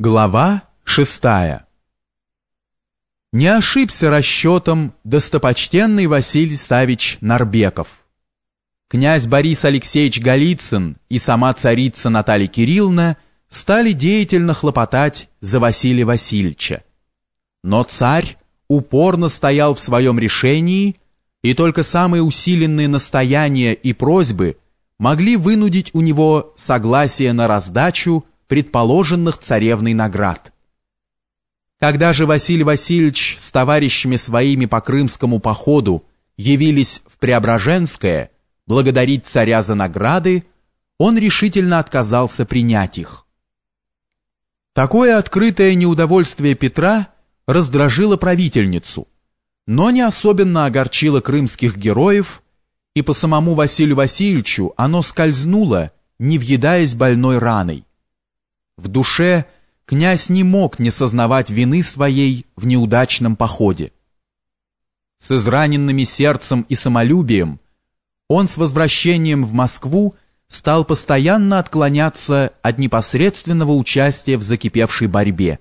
Глава шестая Не ошибся расчетом достопочтенный Василий Савич Нарбеков. Князь Борис Алексеевич Голицын и сама царица Наталья Кирилловна стали деятельно хлопотать за Василия Васильевича. Но царь упорно стоял в своем решении, и только самые усиленные настояния и просьбы могли вынудить у него согласие на раздачу предположенных царевной наград. Когда же Василий Васильевич с товарищами своими по крымскому походу явились в Преображенское благодарить царя за награды, он решительно отказался принять их. Такое открытое неудовольствие Петра раздражило правительницу, но не особенно огорчило крымских героев, и по самому Василию Васильевичу оно скользнуло, не въедаясь больной раной. В душе князь не мог не сознавать вины своей в неудачном походе. С израненными сердцем и самолюбием он с возвращением в Москву стал постоянно отклоняться от непосредственного участия в закипевшей борьбе,